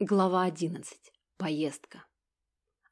Глава 11. Поездка.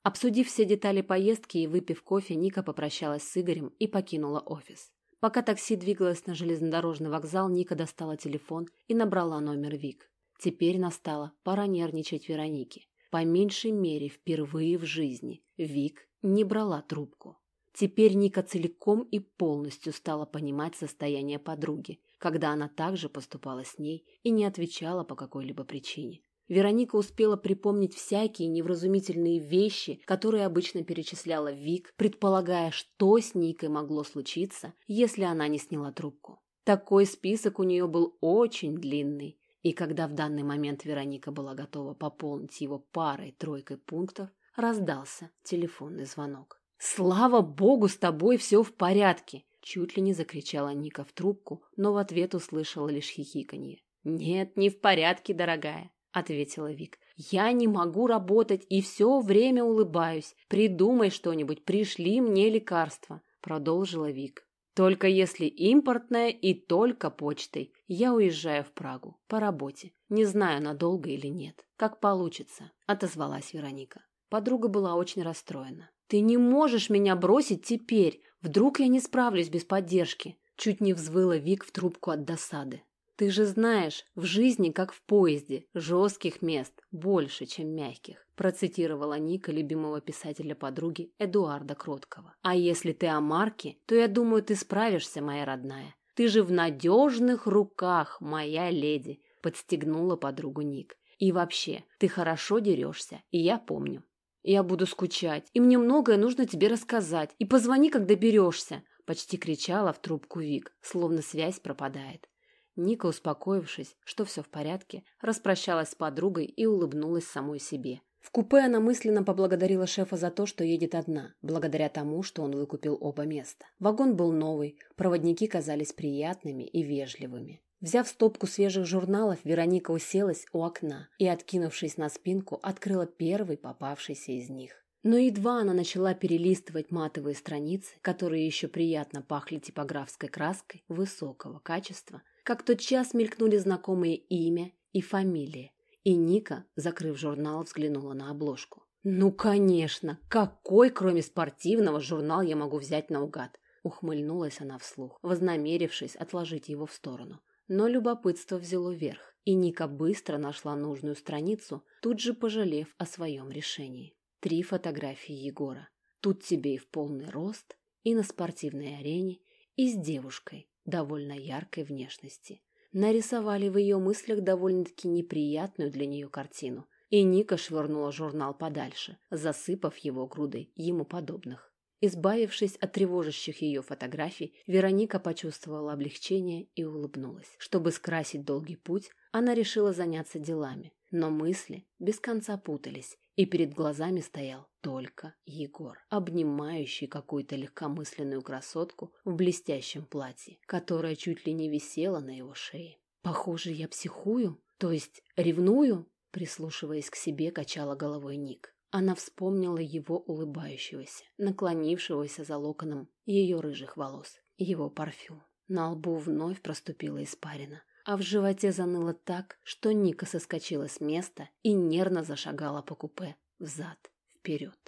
Обсудив все детали поездки и выпив кофе, Ника попрощалась с Игорем и покинула офис. Пока такси двигалось на железнодорожный вокзал, Ника достала телефон и набрала номер Вик. Теперь настала пора нервничать Веронике. По меньшей мере, впервые в жизни Вик не брала трубку. Теперь Ника целиком и полностью стала понимать состояние подруги, когда она также поступала с ней и не отвечала по какой-либо причине. Вероника успела припомнить всякие невразумительные вещи, которые обычно перечисляла Вик, предполагая, что с Никой могло случиться, если она не сняла трубку. Такой список у нее был очень длинный, и когда в данный момент Вероника была готова пополнить его парой-тройкой пунктов, раздался телефонный звонок. «Слава богу, с тобой все в порядке!» Чуть ли не закричала Ника в трубку, но в ответ услышала лишь хихиканье. «Нет, не в порядке, дорогая ответила Вик. Я не могу работать и все время улыбаюсь. Придумай что-нибудь, пришли мне лекарства, продолжила Вик. Только если импортное и только почтой. Я уезжаю в Прагу по работе. Не знаю, надолго или нет. Как получится, отозвалась Вероника. Подруга была очень расстроена. Ты не можешь меня бросить теперь. Вдруг я не справлюсь без поддержки. Чуть не взвыла Вик в трубку от досады. Ты же знаешь, в жизни, как в поезде, жестких мест больше, чем мягких, процитировала Ника любимого писателя подруги Эдуарда Кроткого. А если ты о Марке, то я думаю, ты справишься, моя родная. Ты же в надежных руках, моя леди, подстегнула подругу Ник. И вообще, ты хорошо дерешься, и я помню. Я буду скучать, и мне многое нужно тебе рассказать. И позвони, когда берешься, почти кричала в трубку Вик, словно связь пропадает. Ника, успокоившись, что все в порядке, распрощалась с подругой и улыбнулась самой себе. В купе она мысленно поблагодарила шефа за то, что едет одна, благодаря тому, что он выкупил оба места. Вагон был новый, проводники казались приятными и вежливыми. Взяв стопку свежих журналов, Вероника уселась у окна и, откинувшись на спинку, открыла первый попавшийся из них. Но едва она начала перелистывать матовые страницы, которые еще приятно пахли типографской краской высокого качества, как тотчас мелькнули знакомые имя и фамилия, и Ника, закрыв журнал, взглянула на обложку. «Ну, конечно! Какой, кроме спортивного, журнал я могу взять наугад?» Ухмыльнулась она вслух, вознамерившись отложить его в сторону. Но любопытство взяло верх, и Ника быстро нашла нужную страницу, тут же пожалев о своем решении. Три фотографии Егора. Тут тебе и в полный рост, и на спортивной арене, и с девушкой, довольно яркой внешности. Нарисовали в ее мыслях довольно-таки неприятную для нее картину, и Ника швырнула журнал подальше, засыпав его грудой ему подобных. Избавившись от тревожащих ее фотографий, Вероника почувствовала облегчение и улыбнулась. Чтобы скрасить долгий путь, она решила заняться делами, но мысли без конца путались, и перед глазами стоял только Егор, обнимающий какую-то легкомысленную красотку в блестящем платье, которая чуть ли не висела на его шее. «Похоже, я психую, то есть ревную?» Прислушиваясь к себе, качала головой Ник. Она вспомнила его улыбающегося, наклонившегося за локоном ее рыжих волос, его парфюм. На лбу вновь проступила испарина, а в животе заныло так, что Ника соскочила с места и нервно зашагала по купе взад-вперед.